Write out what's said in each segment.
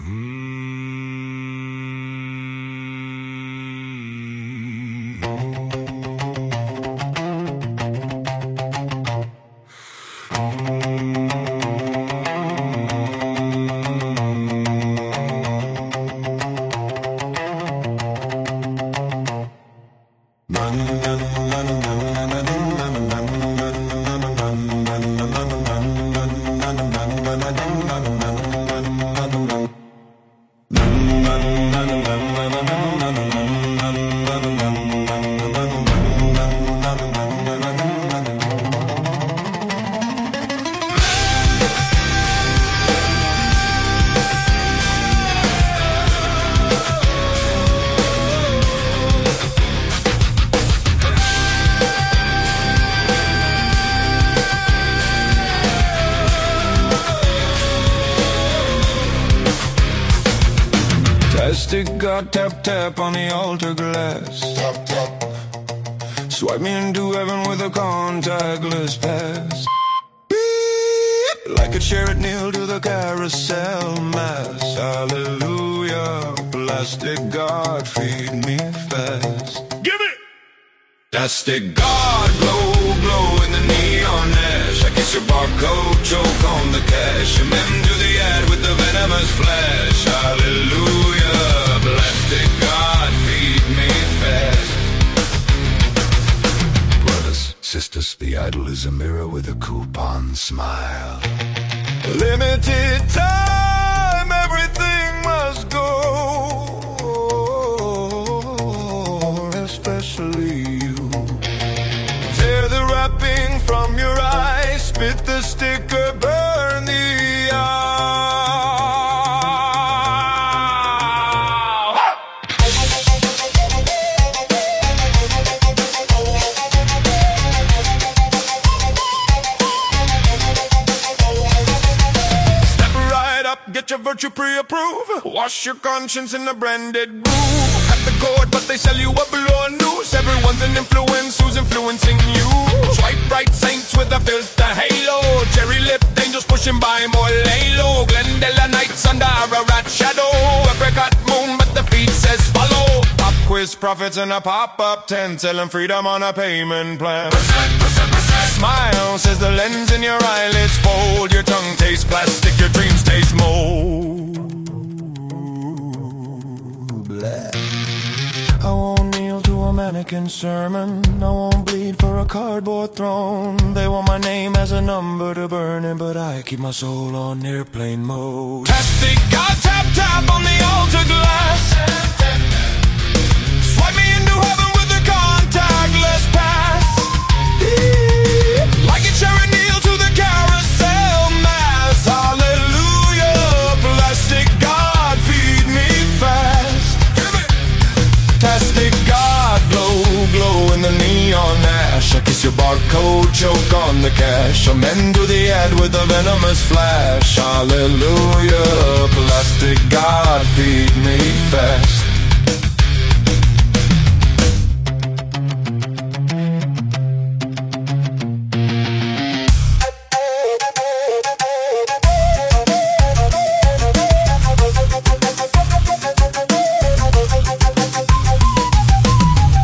Stick a mirror with a coupon smile. Limited time, pre-approved. Wash your conscience in a branded brew. Cut the cord, but they sell you a below news. Everyone's an influence who's influencing you. Swipe right saints with a filter halo. Cherry lipped angels pushing by more lay low. Glendale nights under a rat shadow. Apricot moon, but the feed says follow. Pop quiz prophets in a pop-up tent, selling freedom on a payment plan. Smile says the lens in your eyelids fold. Your tongue tastes plastic, your dreams taste mold. Blah. I won't kneel to a mannequin sermon. I won't bleed for a cardboard throne. They want my name as a number to burn in, but I keep my soul on airplane mode. Plastic, God tap tap on the altar glass. Hallelujah. Plastic God, feed me fast.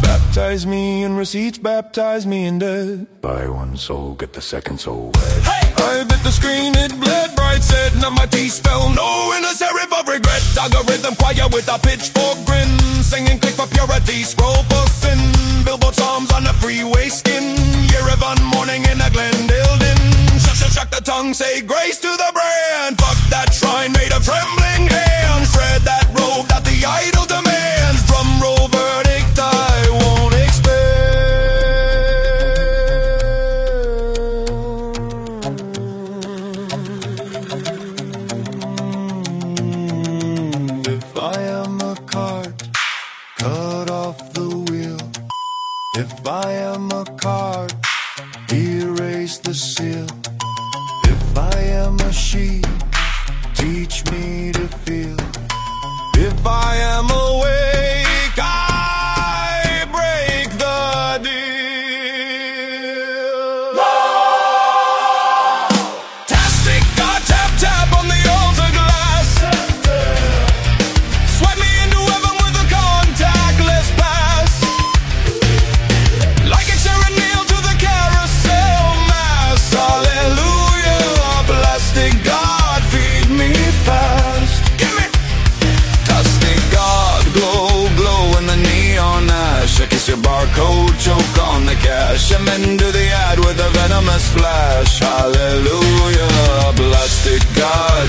Baptize me in receipts, baptize me in debt. Buy one soul, get the second soul wet. I bit the screen, it bled bright, said, now my teeth spell no in a serif of regret. Algorithm choir with a pitchfork grin, singing click for purity, scroll for sin. Billboard psalms on the freeway skin. Yerevan morning in a Glendale din. Shuck, shuck, shuck the tongue, say grace to the brand. Fuck that shrine made of trembling hands. Spread that robe that the idol demands. Cart, erase the seal. Flash. Hallelujah, blasted God,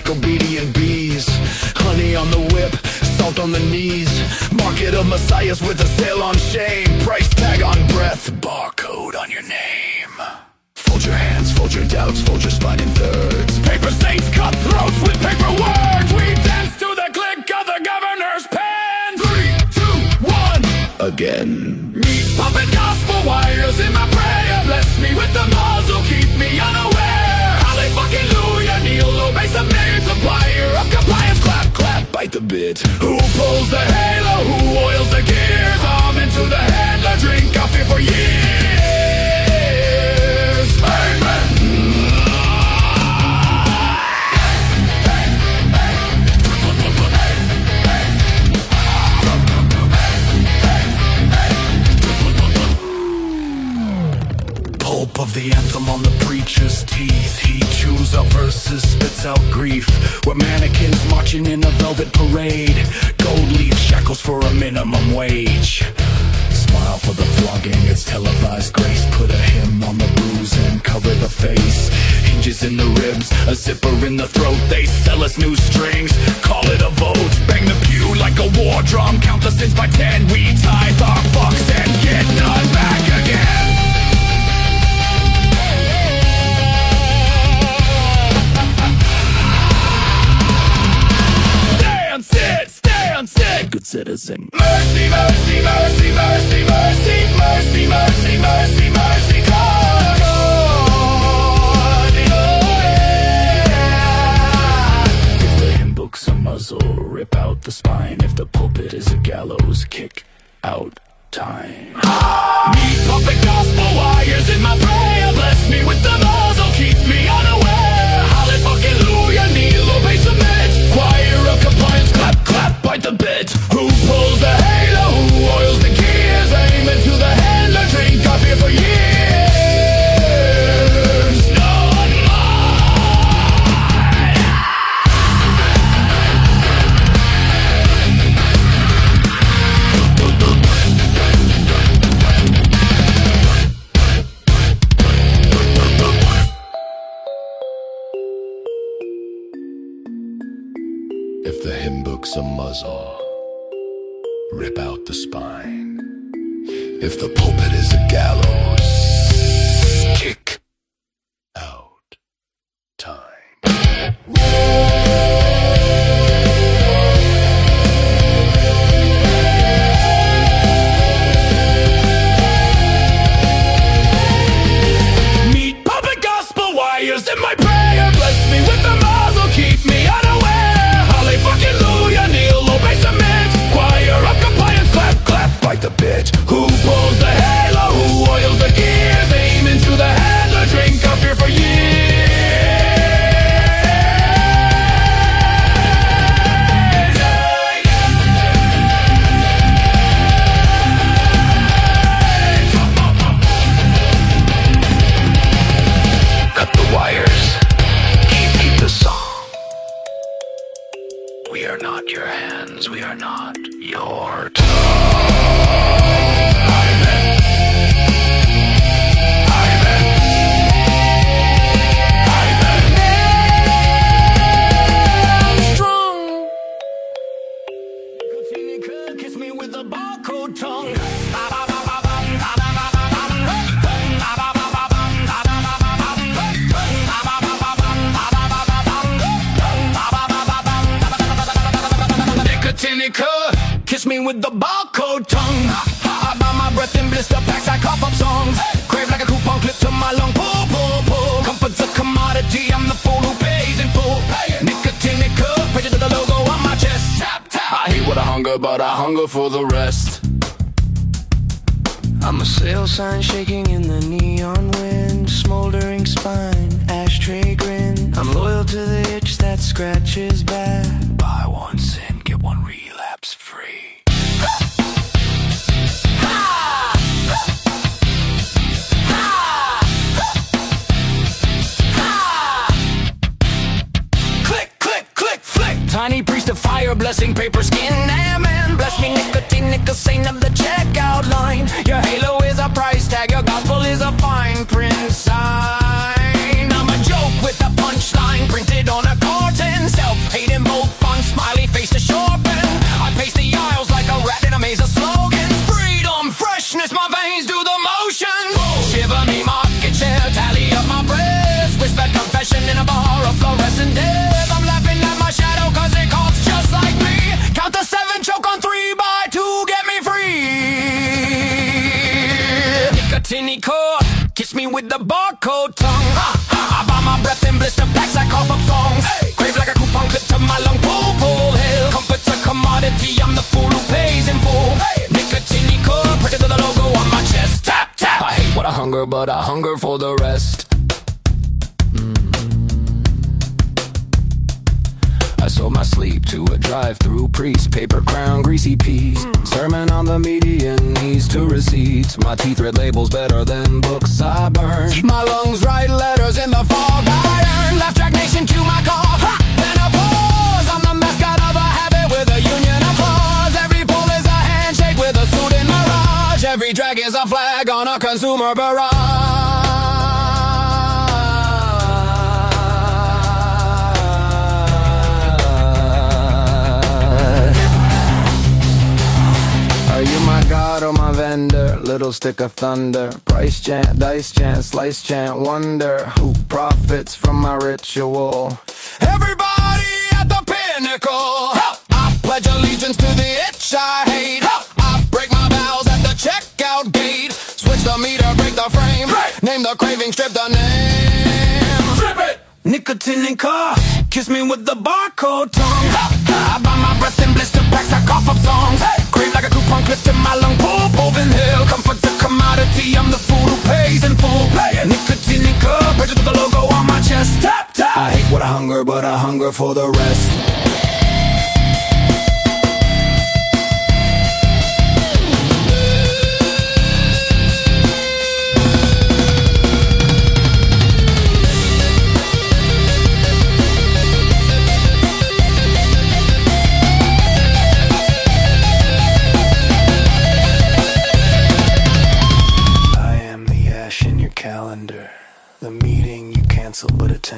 like obedient bees. Honey on the whip, salt on the knees. Market of messiahs with a minimum wage. Smile for the flogging, it's televised grace. Put a hymn on the bruise and cover the face. Hinges in the ribs, a zipper in the throat. They sell us new strings, call it a vote. Bang the pew like a war drum. Count the sins by ten. We tithe our fucks and get none back again. good citizen. Mercy, mercy, mercy, mercy, mercy, mercy, mercy, mercy, mercy, God. Books a muzzle, rip out the spine. If the pulpit is a gallows, kick out time. Ah! Me pumping gospel wires in my prayer. Bless me with the muzzle, keep me unaware. Hallelujah, kneel, obey, submit. Choir of compliance bite the bit Who pulls the halo? Who oils the gears? Aiming to the handler, drink coffee for years fix a muzzle, rip out the spine. If the pulpit is a gallows, hunger for the rest. I'm a sail sign shaking in the neon wind, smoldering spine, ashtray grin. I'm loyal to the itch that scratches back. Buy one sin, get one relapse free. Of fire, blessing paper skin. Amen. Bless me, nicotine, saint of the checkout line. Your halo is a price tag, your gospel is a fine print sign. I'm a joke with a punchline printed on a carton. Self-hate in bold font, smiley face to sharpen. I pace the aisles like a rat in a maze of slogans. Freedom, freshness, my veins do the motion. Shiver me, market share, tally up my breath. Whispered confession in a bar of fluorescent death. Barcode tongue. Ha, ha, I buy my breath in blister packs, I cough up songs. Crave like a coupon clip to my lung, pull, pull, hell. Comfort's a commodity, I'm the fool who pays in full. Nicotine core, printed to the logo on my chest. Tap, tap. I hate what I hunger, but I hunger for the rest. Sleep to a drive-through priest, paper crown, greasy peas. Sermon on the median, knees to receipts. My teeth read labels better than books I burn. My lungs write letters in the fog I earn. Left track nation cue my cough. Ha! Then. I'm the mascot of a habit with a union applause. Every pull is a handshake with a suit in mirage. Every drag is a flag on a consumer barrage. Little stick of thunder. Price chant, dice chant, slice chant, wonder who profits from my ritual. Everybody at the pinnacle. I pledge allegiance to the itch I hate. I break my vows at the checkout gate. Switch the meter, break the frame. Name the craving, strip the name. Strip it. Nicotine and car, kiss me with the barcode tongue. I buy my breath in blister packs, I cough up songs. Crave like a coupon clip to my lung, pull, pull, then hill. Comfort's a commodity, I'm the fool who pays in full. Nicotine and car, picture to the logo on my chest. Tap, tap. I hate what I hunger, but I hunger for the rest.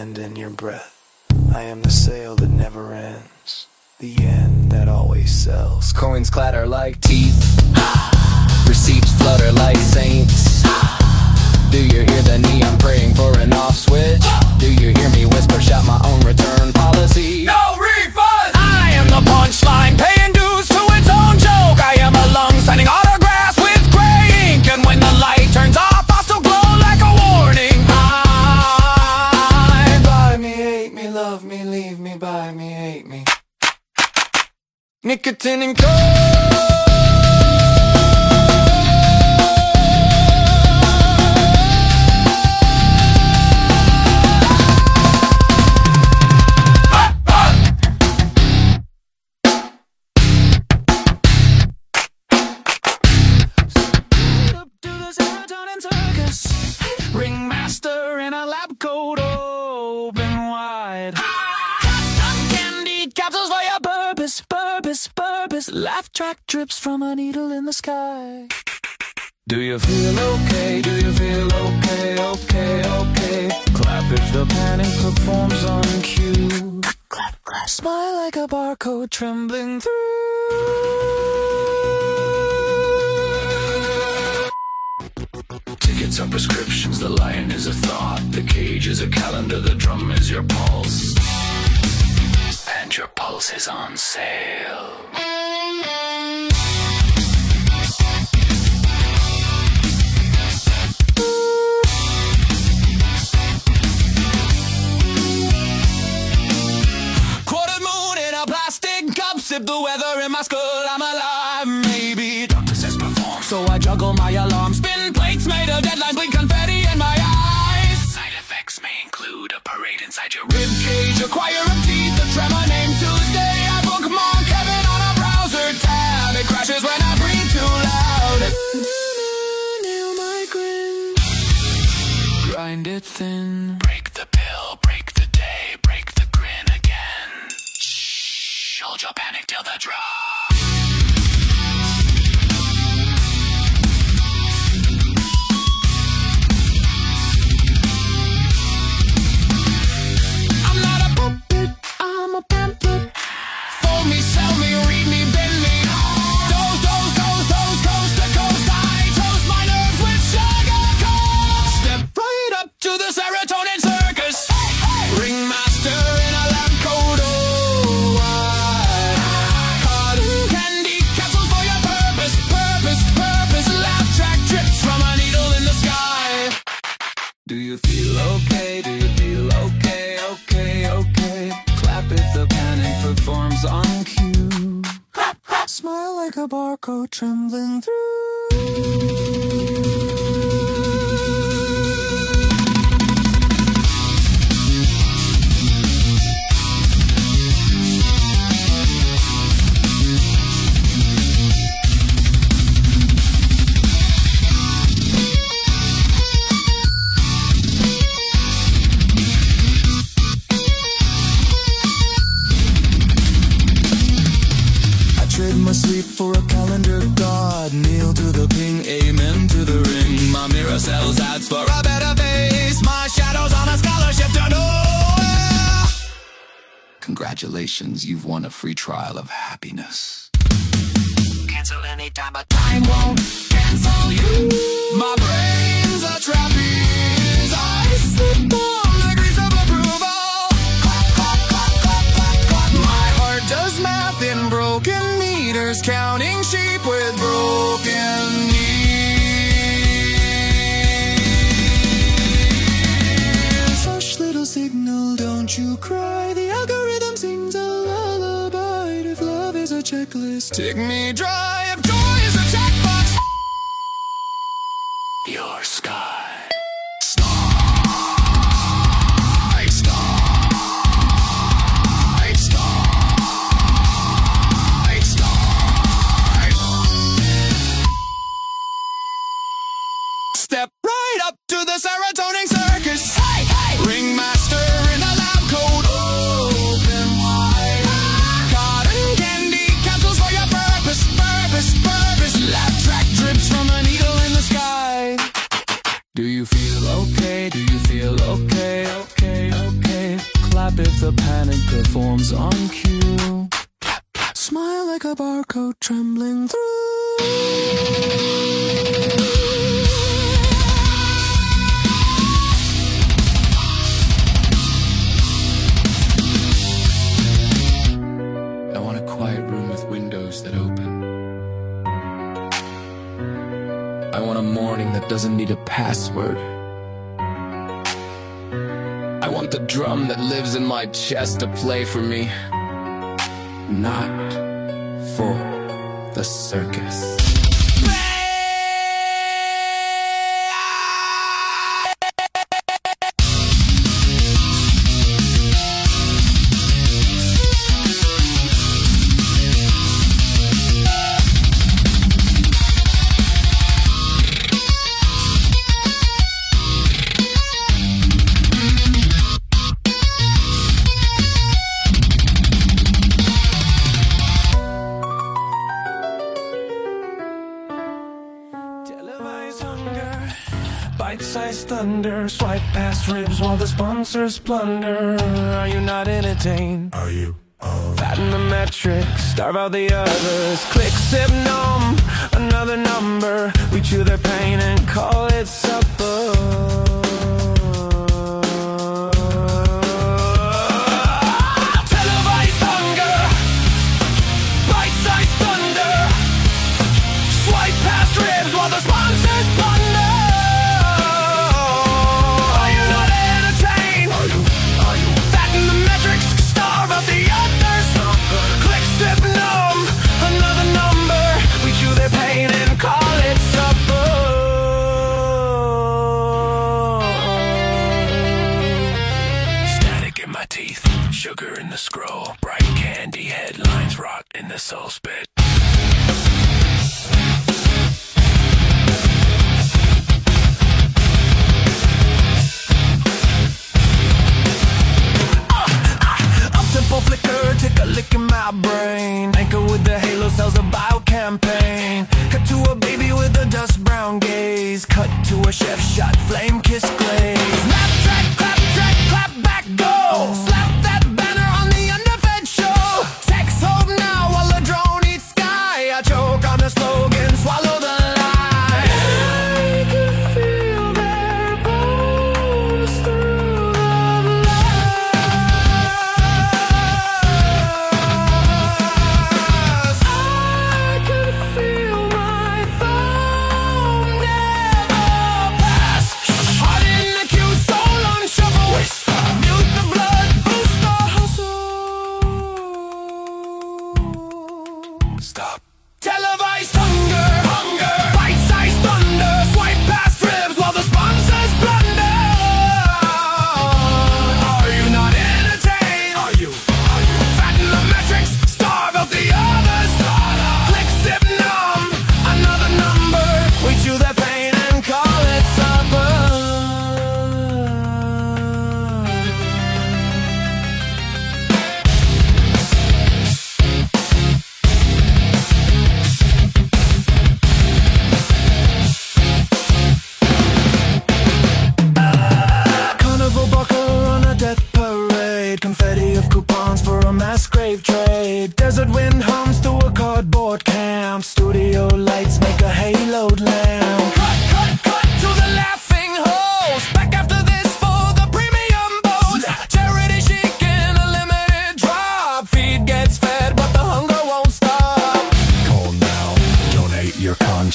Attend in your breath. I am the sale that never ends, The end that always sells. Coins clatter like teeth. Receipts flutter like saints. Do you hear the neon praying for an off switch? Do you hear me whisper, shout my own return Nicotine and coke. Ringmaster in a lab coat Laugh track drips from a needle in the sky. Do you feel okay? Do you feel okay? Okay, okay. Clap if the panic performs on cue. Clap, clap. Smile like a barcode trembling through. Tickets are prescriptions, the lion is a thought, the cage is a calendar, the drum is your pulse. And your pulse is on sale. Sip the weather in my skull, I'm alive, maybe. Doctor says perform. So I juggle my alarm, spin plates made of deadlines, blink confetti in my eyes. Side effects may include a parade inside your Rib cage, a choir of teeth, a tremor named Tuesday. I bookmark heaven on a browser tab. It crashes when I breathe too loud. Nail my grin, grind it thin. Break the pill, hold your panic till the drop. You've won a free trial of happiness. Cancel anytime, but time won't cancel you. My brain's a trapeze. I slip on the grease of approval. Clap, clap, clap, clap, clap, clap. My heart does math in broken meters, counting sheep with broken knees. Signal, don't you cry. Checklist, take me dry. Joy is a checkbox, Your sky. chess to play for me. Not. Past ribs while the sponsors plunder. Are you not entertained? Are you? Oh. Fatten the metric, starve out the others. Click, sip, numb, another number. We chew their pain and call it supper. souls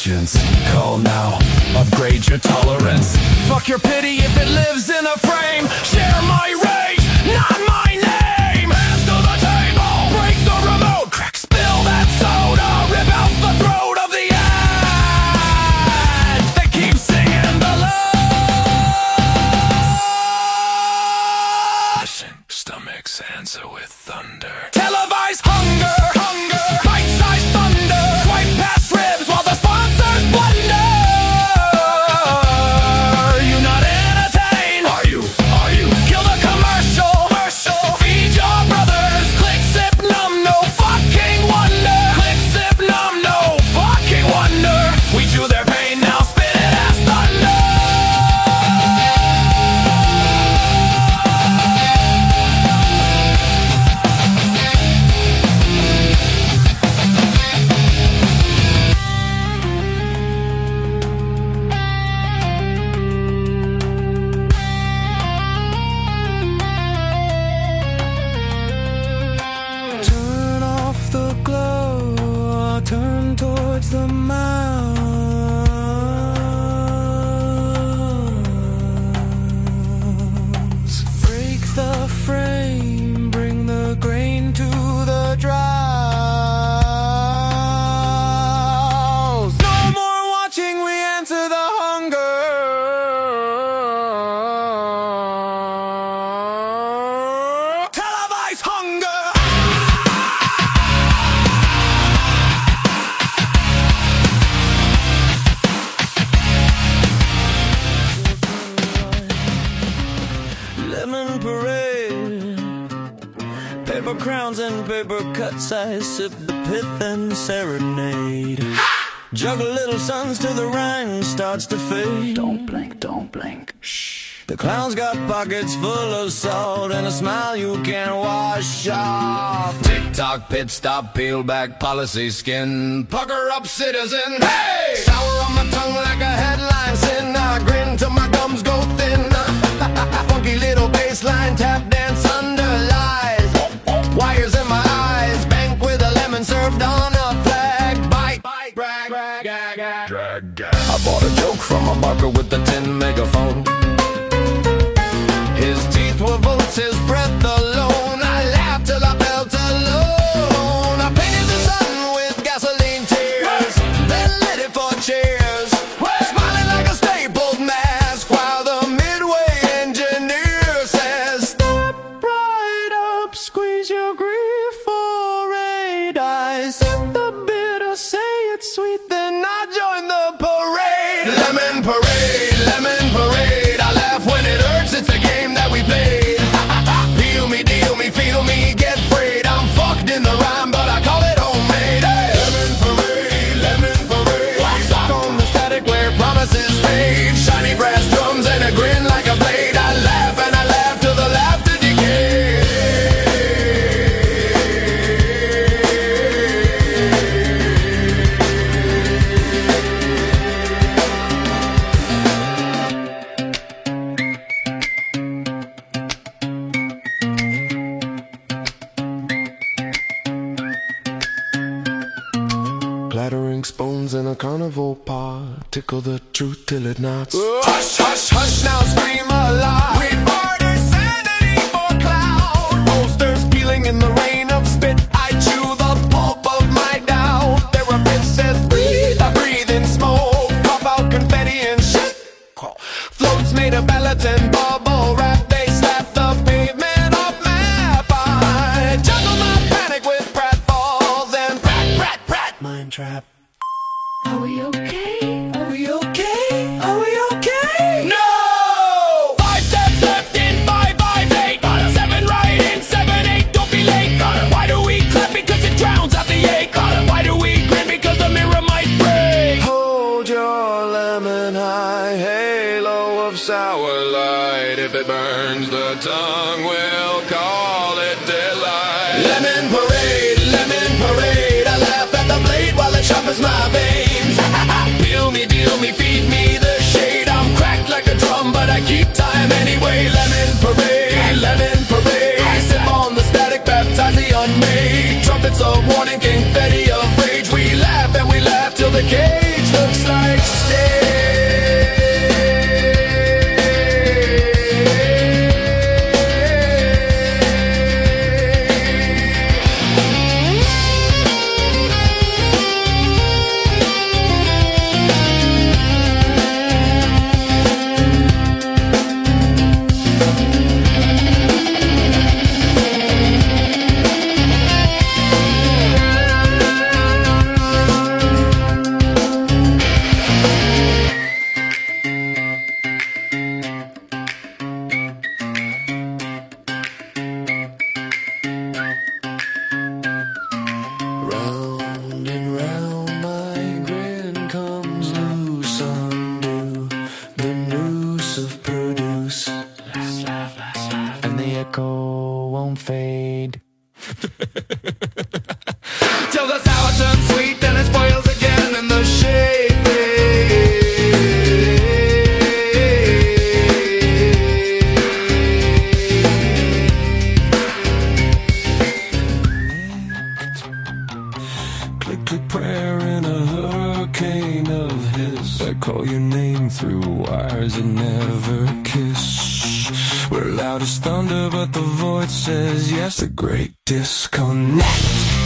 patience. Call now, upgrade your tolerance. Fuck your pity if it lives in a frame. Shit. Paper cuts. I sip the pith and serenade. Juggle little suns till the rhyme starts to fade. Don't blink, don't blink. Shh. The clown's got pockets full of salt and a smile you can't wash off. Tick tock, pit stop, peel back, policy skin. Pucker up, citizen. Hey! Sour on my tongue like a headline sin. I grin till my gums go thin. Funky little bass line, tap dance a barker with a tin megaphone. His teeth were volts, his breath alone. I laughed till I felt alone. I painted the sun with gasoline tears, then lit it for cheers. Smiling like a stapled mask while the midway engineer says, Step right up, squeeze your grief for eight eyes. The bitter, say it's sweet, knots. Hush, hush, hush, lemon high halo of sour light. If it burns the tongue, we'll call it delight. Lemon parade, lemon parade. I laugh at the blade while it sharpens my veins. Peel me, deal me, feed me the shade. I'm cracked like a drum, but I keep time anyway. Lemon parade, lemon parade. I sip on the static, baptize the unmade. Trumpets of warning, confetti of rage. We laugh and we laugh till the cage looks like stage. through wires that never kiss. We're loud as thunder, but the void says yes. The great disconnect.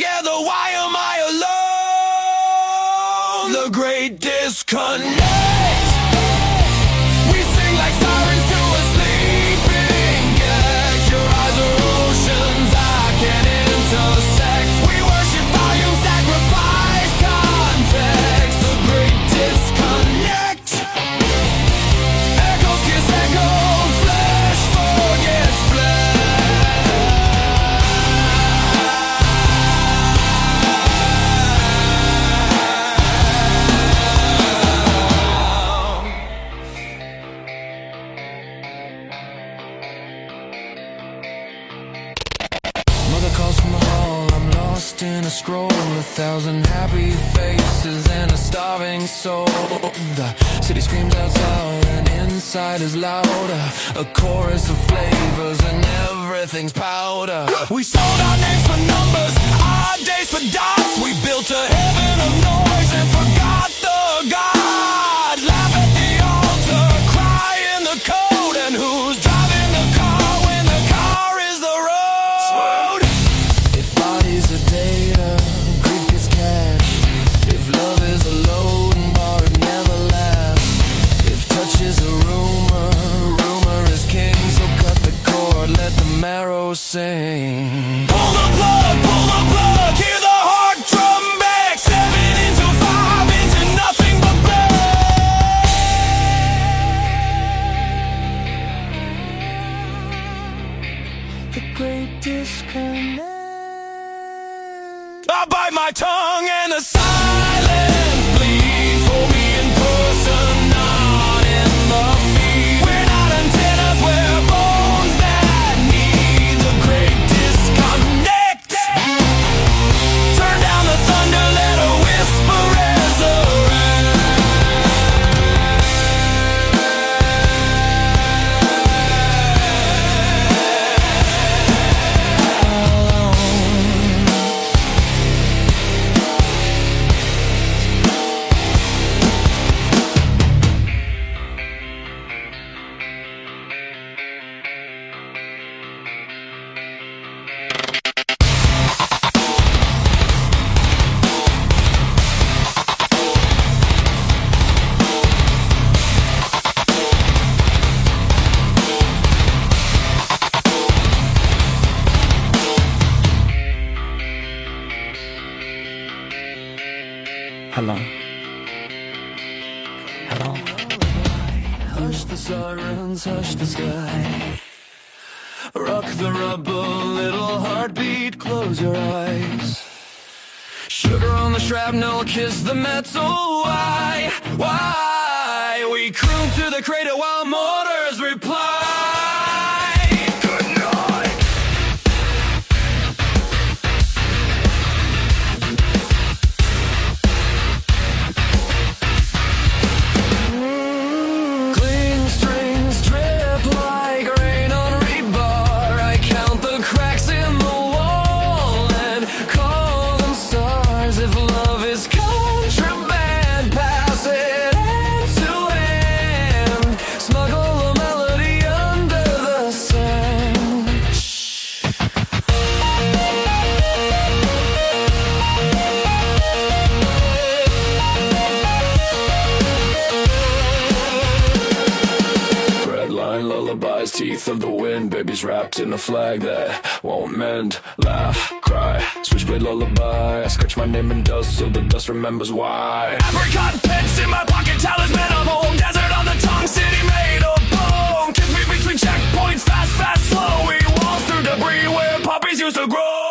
together, why am I alone? The great disconnect. night is louder. A chorus of flavors and everything's powder. We sold our names for numbers, our days for dots. We built a heaven of noise is the metal why, why? We croon to the crater while mortars reply. Wind. Wrapped in a flag that won't mend. Laugh, cry, switchblade lullaby. I scratch my name in dust so the dust remembers why. Apricot pits in my pocket, talisman of home. Desert on the tongue, city made of bone. Kiss me between checkpoints, fast, fast, slow. We walls through debris where puppies used to grow.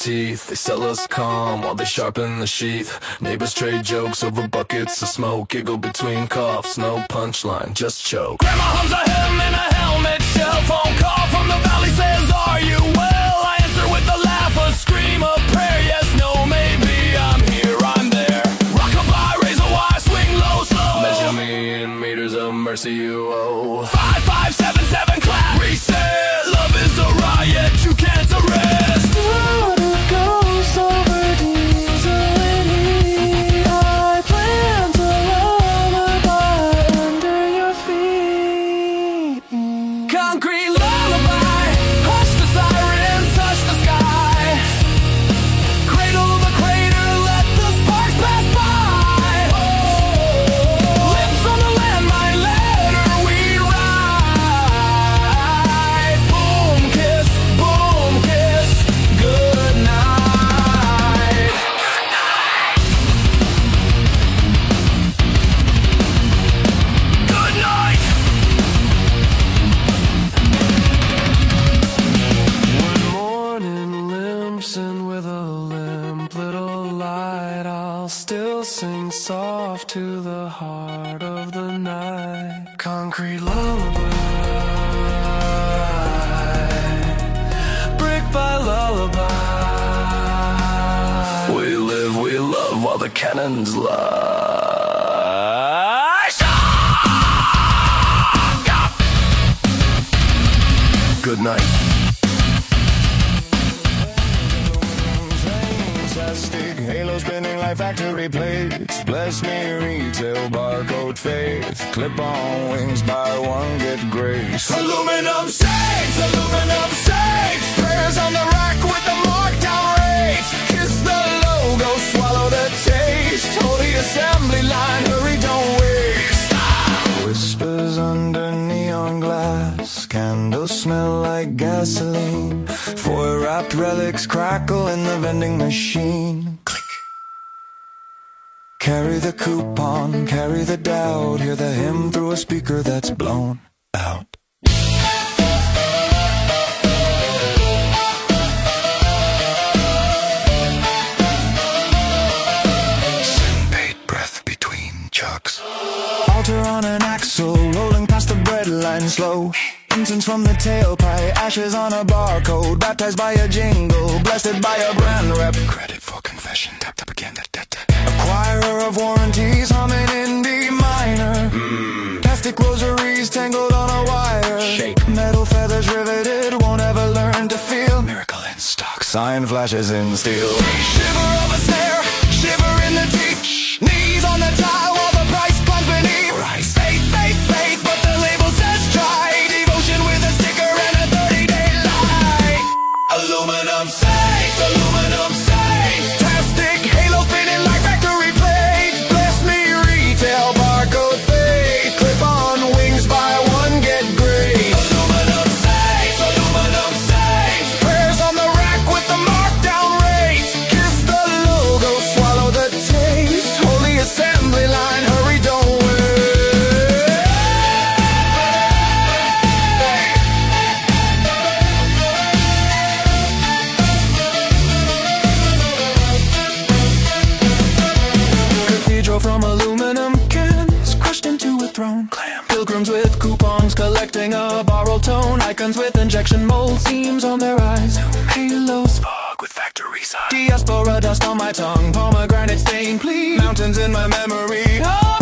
Teeth. They sell us calm while they sharpen the sheath. Neighbors trade jokes over buckets of smoke. Giggle between coughs, no punchline, just choke. Grandma hums a hymn in a helmet shell. Phone call from the valley says, Are you well? I answer with a laugh, a scream, a prayer. Yes, no, maybe I'm here, I'm there. Rockabye, raise a wire, swing low, slow. Measure me in meters of mercy you owe. Heart of the night. Concrete lullaby, brick by lullaby. We live, we love while the cannons lie. Good night. Fantastic halo spinning like factory plates. Bless me, retail barcode faith. Clip on wings, buy one, get grace. Aluminum shades, aluminum shades. Prayers on the rack with the markdown rates. Kiss the logo, swallow the taste. Holy assembly line, hurry, don't waste. Whispers under neon glass. Candles smell like gasoline. Foil wrapped relics crackle in the vending machine. Carry the coupon, carry the doubt. Hear the hymn through a speaker that's blown out. Synpate breath between chucks. Altar on an axle, rolling past the bread line slow. Incense from the tailpipe, ashes on a barcode. Baptized by a jingle, blessed by a brand rep. Credit for confession, tapped up again. Da, da. Of warranties, humming in D minor. Plastic rosaries tangled on a wire. Shake. Metal feathers riveted, won't ever learn to feel. Miracle in stock, sign flashes in steel. Shiver of a snare, diaspora dust on my tongue, pomegranate stain, please. Mountains in my memory. Oh.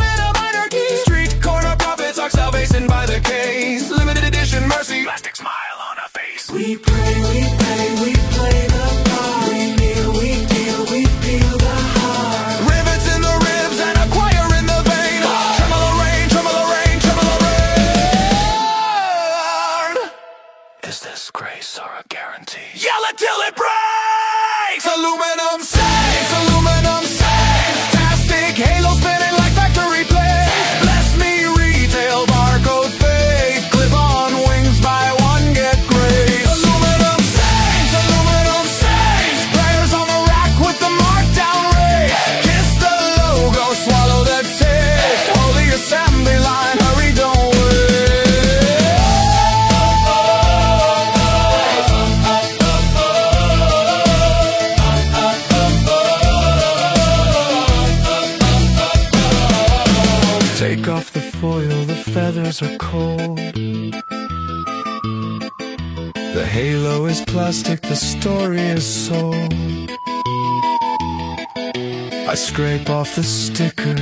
off the sticker.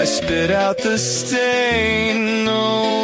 I spit out the stain. Oh.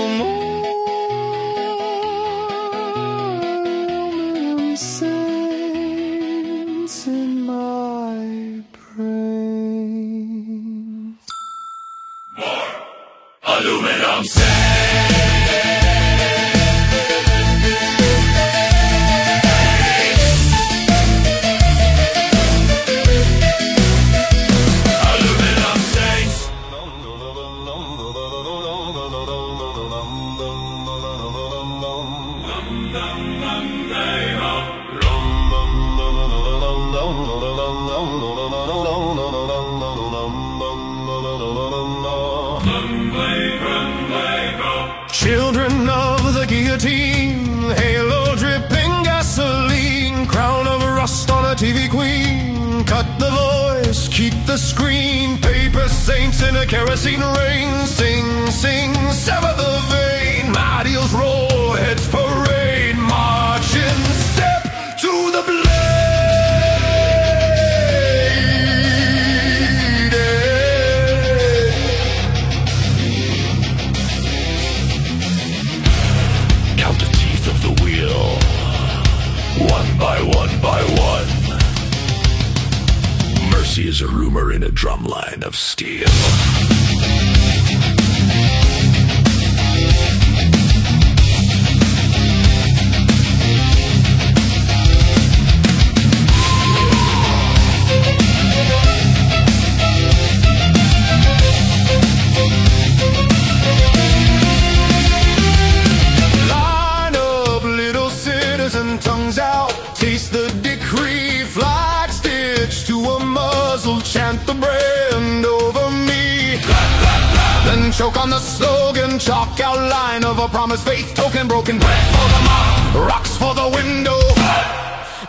choke on the slogan, chalk outline of a promise, faith token, broken bread for the mob, rocks for the window,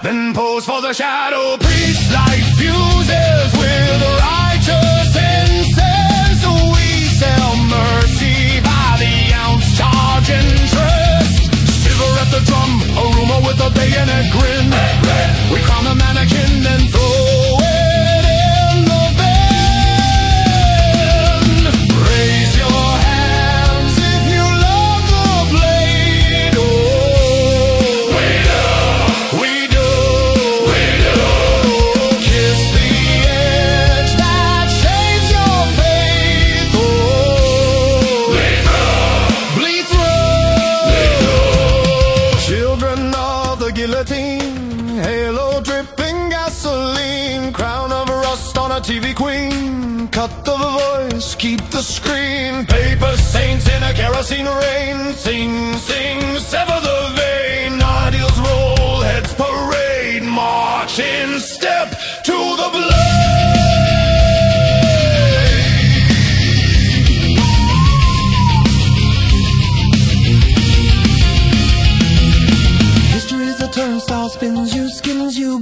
then pose for the shadow, preach like fuses with righteous incense. We sell mercy by the ounce, charge interest. Shiver at the drum, a rumor with a bayonet grin. We crown the mannequin and TV queen. Cut the voice, keep the screen. Paper saints in a kerosene rain. Sing, sing, sever the vein. Ideals roll, heads parade. March in step to the blade. History's a turnstile, spins you, skins you,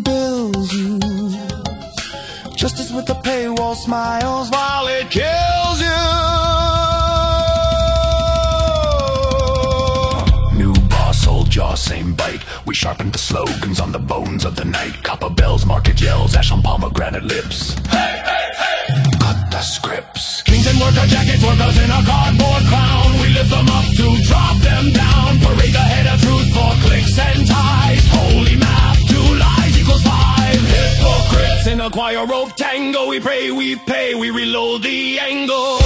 Justice with the paywall smiles while it kills you. New boss, old jaw, same bite. We sharpened the slogans on the bones of the night. Copper bells, market yells, ash on pomegranate lips. Hey, hey, hey! Cut the scripts. Kings in worker jackets, workers in a cardboard crown. We lift them up to drop them down. Parade ahead of truth for clicks and ties. Holy math to life. Hypocrites in a choir rope tango. We pray, we pay, we reload the angle.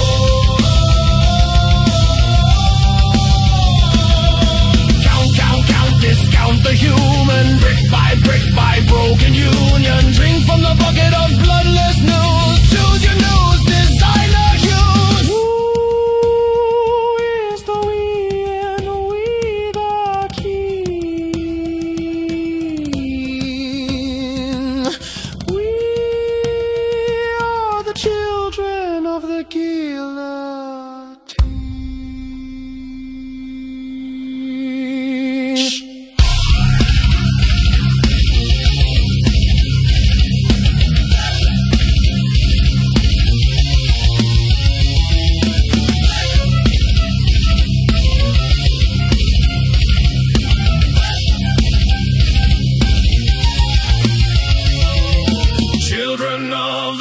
Count, count, count, discount the human. Brick by brick by broken union. Drink from the bucket of bloodless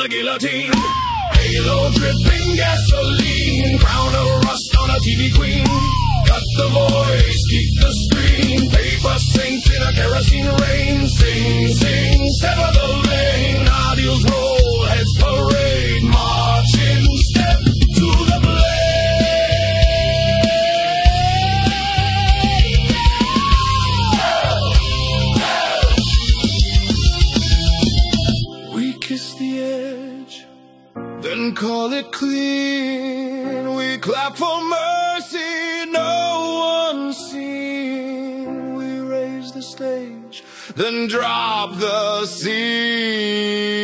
the guillotine, halo dripping gasoline, crown of rust on a TV queen. Cut the voice, keep the screen, paper saints in a kerosene rain. Sing, sing, sever the lane, audios roll, heads parade, call it clean. We clap for mercy, no one seen. We raise the stage, then drop the scene.